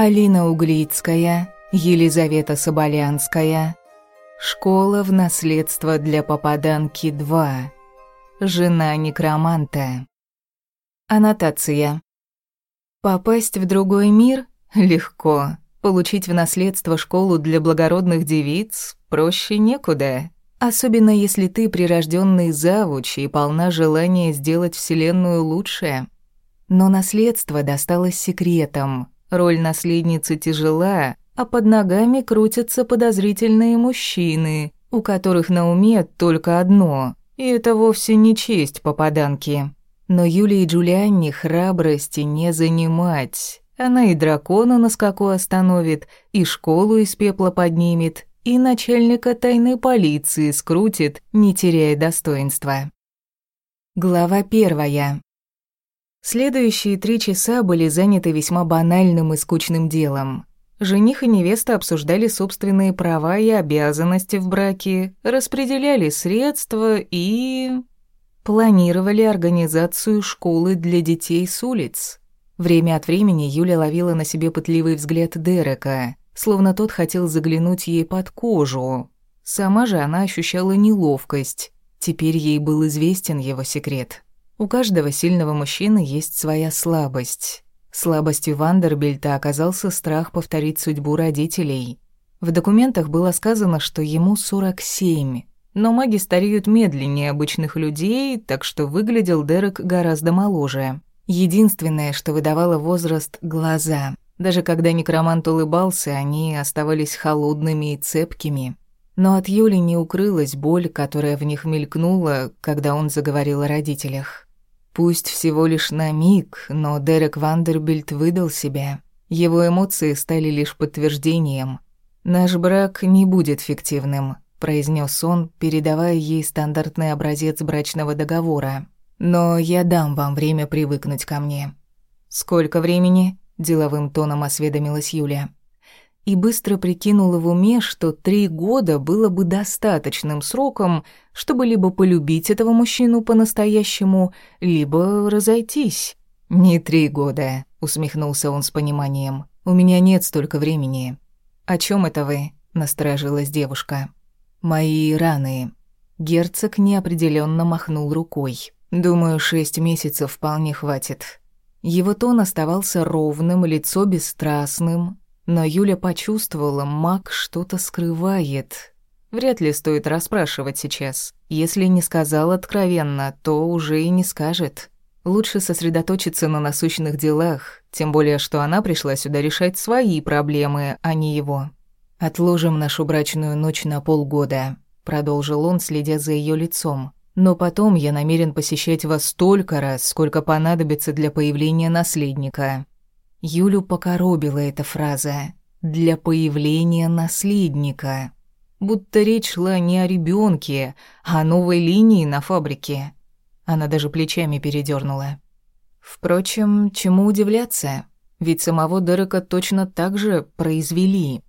Алина Углицкая, Елизавета Соболянская. Школа в наследство для попаданки 2. Жена некроманта. Аннотация. Попасть в другой мир легко. Получить в наследство школу для благородных девиц проще некуда. Особенно если ты прирожденный завуч и полна желания сделать вселенную лучше. Но наследство досталось секретом. Роль наследницы тяжела, а под ногами крутятся подозрительные мужчины, у которых на уме только одно. И это вовсе не честь попаданки. Но Юлии Джулианне храбрости не занимать. Она и дракона на скаку остановит, и школу из пепла поднимет, и начальника тайной полиции скрутит, не теряя достоинства. Глава первая. Следующие три часа были заняты весьма банальным и скучным делом. Жених и невеста обсуждали собственные права и обязанности в браке, распределяли средства и планировали организацию школы для детей с улиц. Время от времени Юля ловила на себе пытливый взгляд Дерека, словно тот хотел заглянуть ей под кожу. Сама же она ощущала неловкость. Теперь ей был известен его секрет. У каждого сильного мужчины есть своя слабость. Слабостью Вандербильта оказался страх повторить судьбу родителей. В документах было сказано, что ему 47, но маги стареют медленнее обычных людей, так что выглядел Дерек гораздо моложе. Единственное, что выдавало возраст – глаза. Даже когда некромант улыбался, они оставались холодными и цепкими. Но от Юли не укрылась боль, которая в них мелькнула, когда он заговорил о родителях. Пусть всего лишь на миг, но Дерек Вандербильт выдал себя. Его эмоции стали лишь подтверждением. «Наш брак не будет фиктивным», произнес он, передавая ей стандартный образец брачного договора. Но я дам вам время привыкнуть ко мне. Сколько времени? деловым тоном осведомилась Юля. И быстро прикинула в уме, что три года было бы достаточным сроком, чтобы либо полюбить этого мужчину по-настоящему, либо разойтись. «Не три года», — усмехнулся он с пониманием. «У меня нет столько времени». «О чем это вы?» — насторожилась девушка. Мои раны. Герцог неопределенно махнул рукой. Думаю, шесть месяцев вполне хватит. Его тон оставался ровным, лицо бесстрастным, но Юля почувствовала, маг что-то скрывает. Вряд ли стоит расспрашивать сейчас. Если не сказал откровенно, то уже и не скажет. Лучше сосредоточиться на насущных делах, тем более что она пришла сюда решать свои проблемы, а не его. «Отложим нашу брачную ночь на полгода», — продолжил он, следя за ее лицом. «Но потом я намерен посещать вас столько раз, сколько понадобится для появления наследника». Юлю покоробила эта фраза «для появления наследника». Будто речь шла не о ребенке, а о новой линии на фабрике. Она даже плечами передернула. Впрочем, чему удивляться? Ведь самого Дерека точно так же произвели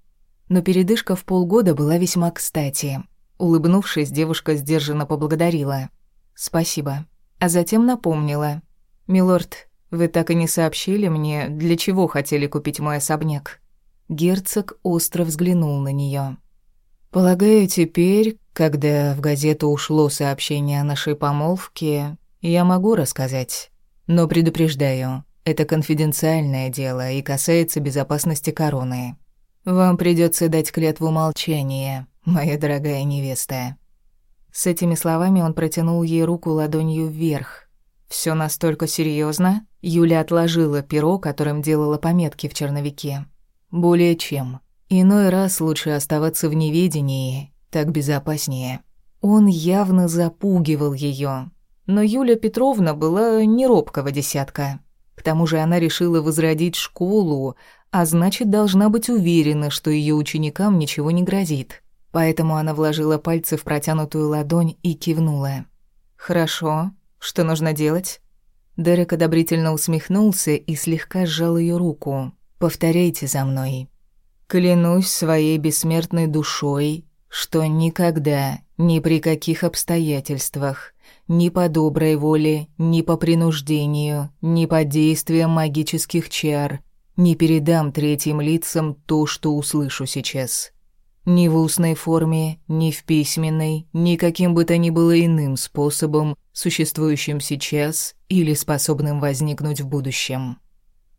но передышка в полгода была весьма кстати. Улыбнувшись, девушка сдержанно поблагодарила. «Спасибо». А затем напомнила. «Милорд, вы так и не сообщили мне, для чего хотели купить мой особняк?» Герцог остро взглянул на нее. «Полагаю, теперь, когда в газету ушло сообщение о нашей помолвке, я могу рассказать. Но предупреждаю, это конфиденциальное дело и касается безопасности короны. Вам придется дать клятву молчания, моя дорогая невеста. С этими словами он протянул ей руку ладонью вверх. Все настолько серьезно? Юля отложила перо, которым делала пометки в черновике. Более чем. Иной раз лучше оставаться в неведении, так безопаснее. Он явно запугивал ее, но Юля Петровна была не робкого десятка. К тому же она решила возродить школу, а значит, должна быть уверена, что ее ученикам ничего не грозит. Поэтому она вложила пальцы в протянутую ладонь и кивнула. «Хорошо. Что нужно делать?» Дерек одобрительно усмехнулся и слегка сжал ее руку. «Повторяйте за мной. Клянусь своей бессмертной душой, что никогда, ни при каких обстоятельствах, ни по доброй воле, ни по принуждению, ни под действием магических чар Не передам третьим лицам то, что услышу сейчас. Ни в устной форме, ни в письменной, ни каким бы то ни было иным способом, существующим сейчас или способным возникнуть в будущем.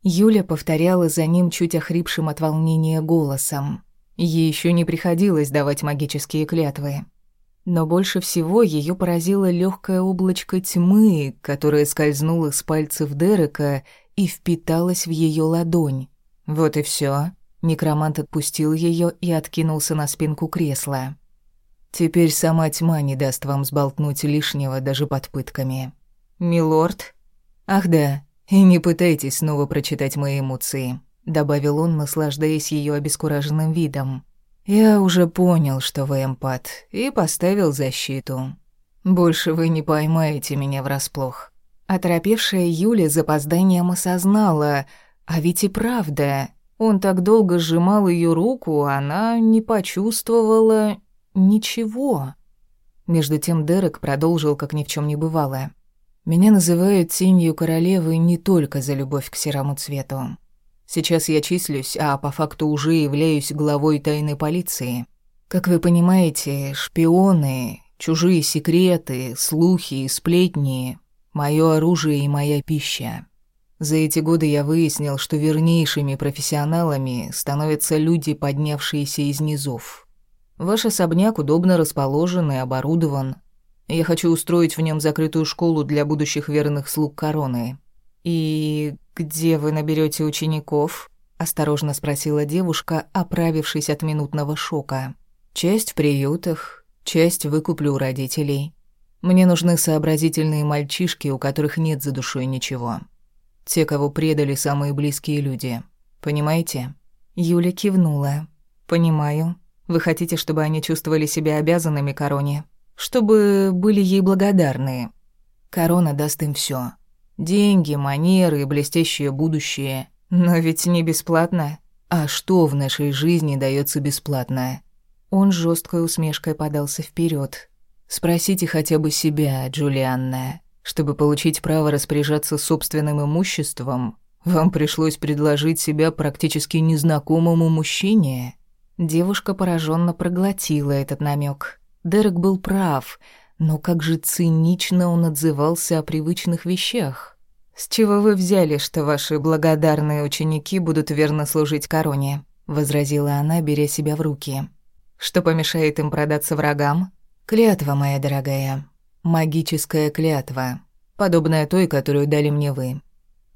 Юля повторяла за ним чуть охрипшим от волнения голосом. Ей еще не приходилось давать магические клятвы. Но больше всего ее поразило легкое облачко тьмы, которое скользнуло с пальцев Дерека и впиталось в ее ладонь. Вот и все. Некромант отпустил ее и откинулся на спинку кресла. «Теперь сама тьма не даст вам сболтнуть лишнего даже под пытками». «Милорд?» «Ах да, и не пытайтесь снова прочитать мои эмоции», — добавил он, наслаждаясь ее обескураженным видом. «Я уже понял, что вы эмпат, и поставил защиту. Больше вы не поймаете меня врасплох». Оторопевшая Юля запозданием осознала, а ведь и правда, он так долго сжимал ее руку, а она не почувствовала ничего. Между тем Дерек продолжил, как ни в чем не бывало. «Меня называют тенью королевы не только за любовь к серому цвету. Сейчас я числюсь, а по факту уже являюсь главой тайной полиции. Как вы понимаете, шпионы, чужие секреты, слухи сплетни — мое оружие и моя пища. За эти годы я выяснил, что вернейшими профессионалами становятся люди, поднявшиеся из низов. Ваш особняк удобно расположен и оборудован. Я хочу устроить в нем закрытую школу для будущих верных слуг короны. И где вы наберете учеников? осторожно спросила девушка, оправившись от минутного шока. Часть в приютах, часть выкуплю у родителей. Мне нужны сообразительные мальчишки, у которых нет за душой ничего. Те, кого предали самые близкие люди. Понимаете? Юля кивнула. Понимаю. Вы хотите, чтобы они чувствовали себя обязанными короне, чтобы были ей благодарны. Корона даст им все: деньги, манеры, блестящее будущее. Но ведь не бесплатно. А что в нашей жизни дается бесплатно? Он жесткой усмешкой подался вперед. Спросите хотя бы себя, Джулианна. Чтобы получить право распоряжаться собственным имуществом, вам пришлось предложить себя практически незнакомому мужчине. Девушка пораженно проглотила этот намек. Дерек был прав, но как же цинично он отзывался о привычных вещах. «С чего вы взяли, что ваши благодарные ученики будут верно служить короне?» — возразила она, беря себя в руки. «Что помешает им продаться врагам?» «Клятва, моя дорогая. Магическая клятва, подобная той, которую дали мне вы.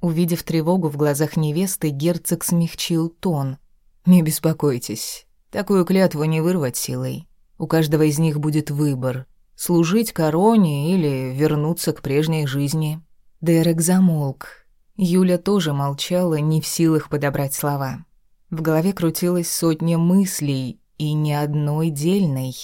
Увидев тревогу в глазах невесты, герцог смягчил тон. Не беспокойтесь, такую клятву не вырвать силой. У каждого из них будет выбор: служить короне или вернуться к прежней жизни. Дерек замолк. Юля тоже молчала, не в силах подобрать слова. В голове крутилась сотня мыслей и ни одной дельной.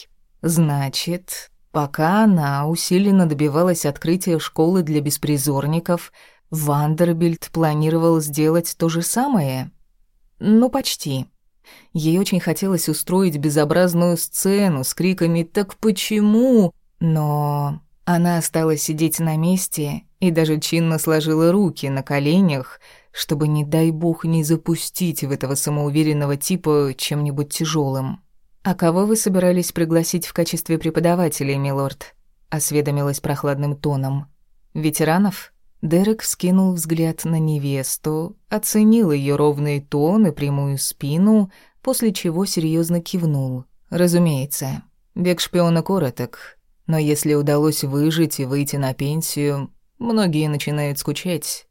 Значит, Пока она усиленно добивалась открытия школы для беспризорников, Вандербильд планировал сделать то же самое. Ну, почти. Ей очень хотелось устроить безобразную сцену с криками «Так почему?», но она осталась сидеть на месте и даже чинно сложила руки на коленях, чтобы, не дай бог, не запустить в этого самоуверенного типа чем-нибудь тяжелым. «А кого вы собирались пригласить в качестве преподавателей, милорд?» — осведомилась прохладным тоном. «Ветеранов?» Дерек вскинул взгляд на невесту, оценил ее ровный тон и прямую спину, после чего серьезно кивнул. «Разумеется, бег шпиона короток, но если удалось выжить и выйти на пенсию, многие начинают скучать.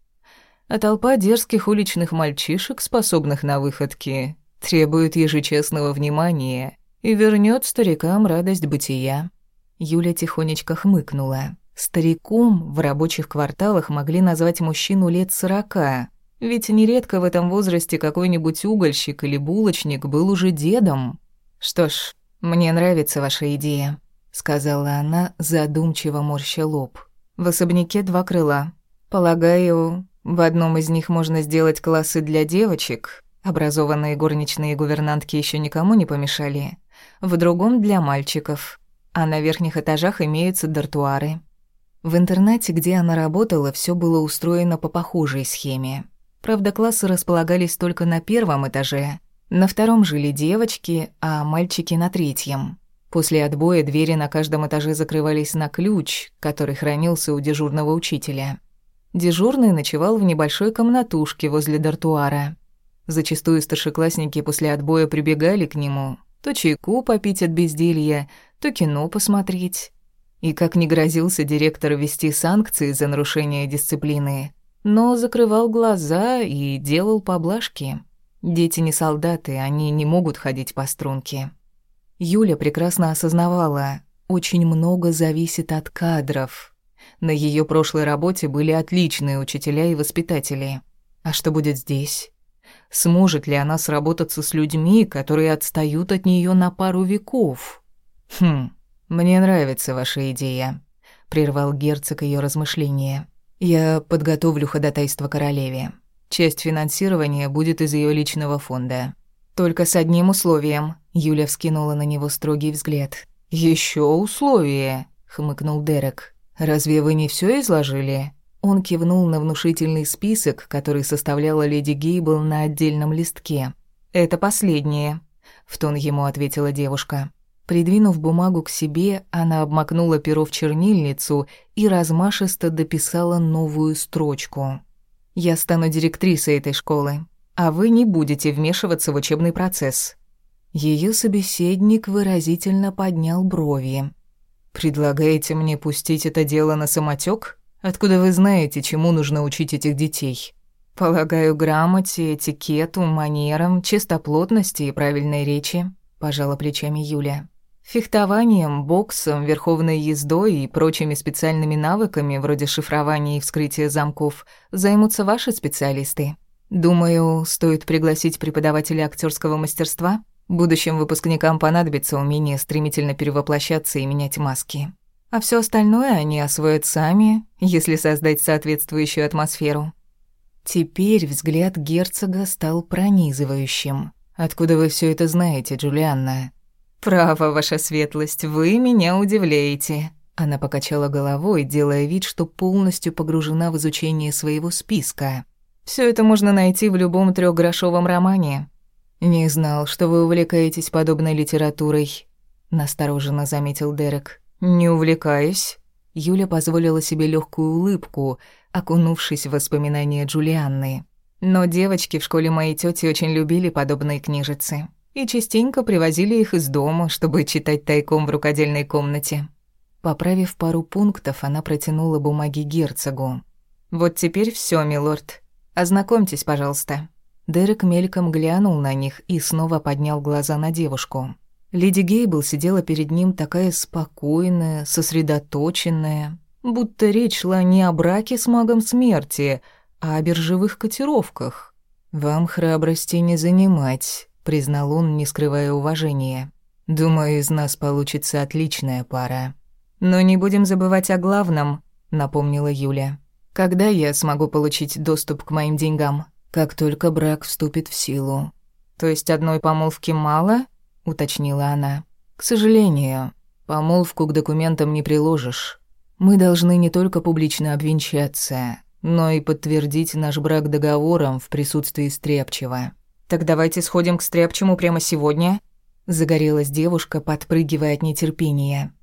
А толпа дерзких уличных мальчишек, способных на выходки, требует ежечасного внимания и вернет старикам радость бытия». Юля тихонечко хмыкнула. Стариком в рабочих кварталах могли назвать мужчину лет сорока, ведь нередко в этом возрасте какой-нибудь угольщик или булочник был уже дедом. «Что ж, мне нравится ваша идея», — сказала она, задумчиво морща лоб. «В особняке два крыла. Полагаю, в одном из них можно сделать классы для девочек. Образованные горничные гувернантки еще никому не помешали в другом для мальчиков, а на верхних этажах имеются дартуары. В интернате, где она работала, все было устроено по похожей схеме. Правда, классы располагались только на первом этаже. На втором жили девочки, а мальчики на третьем. После отбоя двери на каждом этаже закрывались на ключ, который хранился у дежурного учителя. Дежурный ночевал в небольшой комнатушке возле дартуара. Зачастую старшеклассники после отбоя прибегали к нему, то чайку попить от безделья, то кино посмотреть. И как не грозился директор ввести санкции за нарушение дисциплины, но закрывал глаза и делал поблажки. Дети не солдаты, они не могут ходить по струнке. Юля прекрасно осознавала, очень много зависит от кадров. На ее прошлой работе были отличные учителя и воспитатели. А что будет здесь? Сможет ли она сработаться с людьми, которые отстают от нее на пару веков? Хм, мне нравится ваша идея, прервал герцог ее размышления. Я подготовлю ходатайство королеве. Часть финансирования будет из ее личного фонда. Только с одним условием. Юля вскинула на него строгий взгляд. Еще условие, хмыкнул Дерек. Разве вы не все изложили? Он кивнул на внушительный список, который составляла леди Гейбл на отдельном листке. «Это последнее», — в тон ему ответила девушка. Придвинув бумагу к себе, она обмакнула перо в чернильницу и размашисто дописала новую строчку. «Я стану директрисой этой школы, а вы не будете вмешиваться в учебный процесс». Ее собеседник выразительно поднял брови. «Предлагаете мне пустить это дело на самотек? Откуда вы знаете, чему нужно учить этих детей? Полагаю, грамоте, этикету, манерам, чистоплотности и правильной речи, пожала плечами Юля. Фехтованием, боксом, верховной ездой и прочими специальными навыками, вроде шифрования и вскрытия замков, займутся ваши специалисты. Думаю, стоит пригласить преподавателя актерского мастерства. Будущим выпускникам понадобится умение стремительно перевоплощаться и менять маски. А все остальное они освоят сами, если создать соответствующую атмосферу. Теперь взгляд герцога стал пронизывающим. «Откуда вы все это знаете, Джулианна?» «Право, ваша светлость, вы меня удивляете». Она покачала головой, делая вид, что полностью погружена в изучение своего списка. Все это можно найти в любом трехгрошовом романе. «Не знал, что вы увлекаетесь подобной литературой», — настороженно заметил Дерек. «Не увлекаюсь». Юля позволила себе легкую улыбку, окунувшись в воспоминания Джулианны. Но девочки в школе моей тети очень любили подобные книжицы и частенько привозили их из дома, чтобы читать тайком в рукодельной комнате. Поправив пару пунктов, она протянула бумаги герцогу. «Вот теперь все, милорд. Ознакомьтесь, пожалуйста». Дерек мельком глянул на них и снова поднял глаза на девушку. Леди Гейбл сидела перед ним такая спокойная, сосредоточенная, будто речь шла не о браке с магом смерти, а о биржевых котировках. «Вам храбрости не занимать», — признал он, не скрывая уважения. «Думаю, из нас получится отличная пара». «Но не будем забывать о главном», — напомнила Юля. «Когда я смогу получить доступ к моим деньгам?» «Как только брак вступит в силу». «То есть одной помолвки мало?» Уточнила она. К сожалению, помолвку к документам не приложишь. Мы должны не только публично обвенчаться, но и подтвердить наш брак договором в присутствии Стряпчева. Так давайте сходим к Стряпчему прямо сегодня, загорелась девушка, подпрыгивая от нетерпения.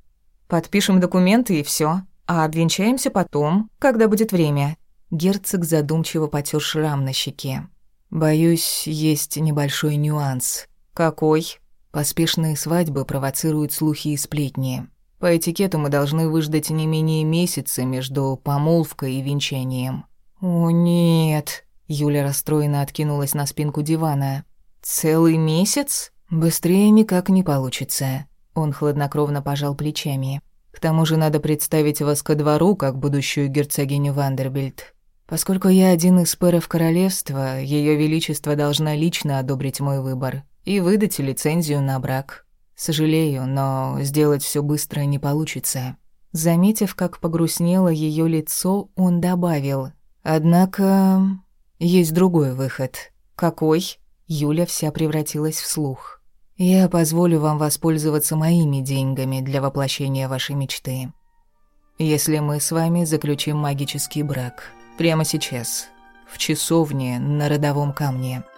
Подпишем документы и все, а обвенчаемся потом, когда будет время. Герцог задумчиво потёр шрам на щеке. Боюсь, есть небольшой нюанс. Какой? Поспешные свадьбы провоцируют слухи и сплетни. По этикету мы должны выждать не менее месяца между помолвкой и венчанием. «О, нет!» Юля расстроенно откинулась на спинку дивана. «Целый месяц? Быстрее никак не получится». Он хладнокровно пожал плечами. «К тому же надо представить вас ко двору, как будущую герцогиню Вандербильд. Поскольку я один из пэров королевства, Ее Величество должна лично одобрить мой выбор и выдать лицензию на брак. Сожалею, но сделать все быстро не получится. Заметив, как погрустнело ее лицо, он добавил: "Однако есть другой выход". Какой? Юля вся превратилась в слух. Я позволю вам воспользоваться моими деньгами для воплощения вашей мечты. Если мы с вами заключим магический брак прямо сейчас, в часовне на родовом камне –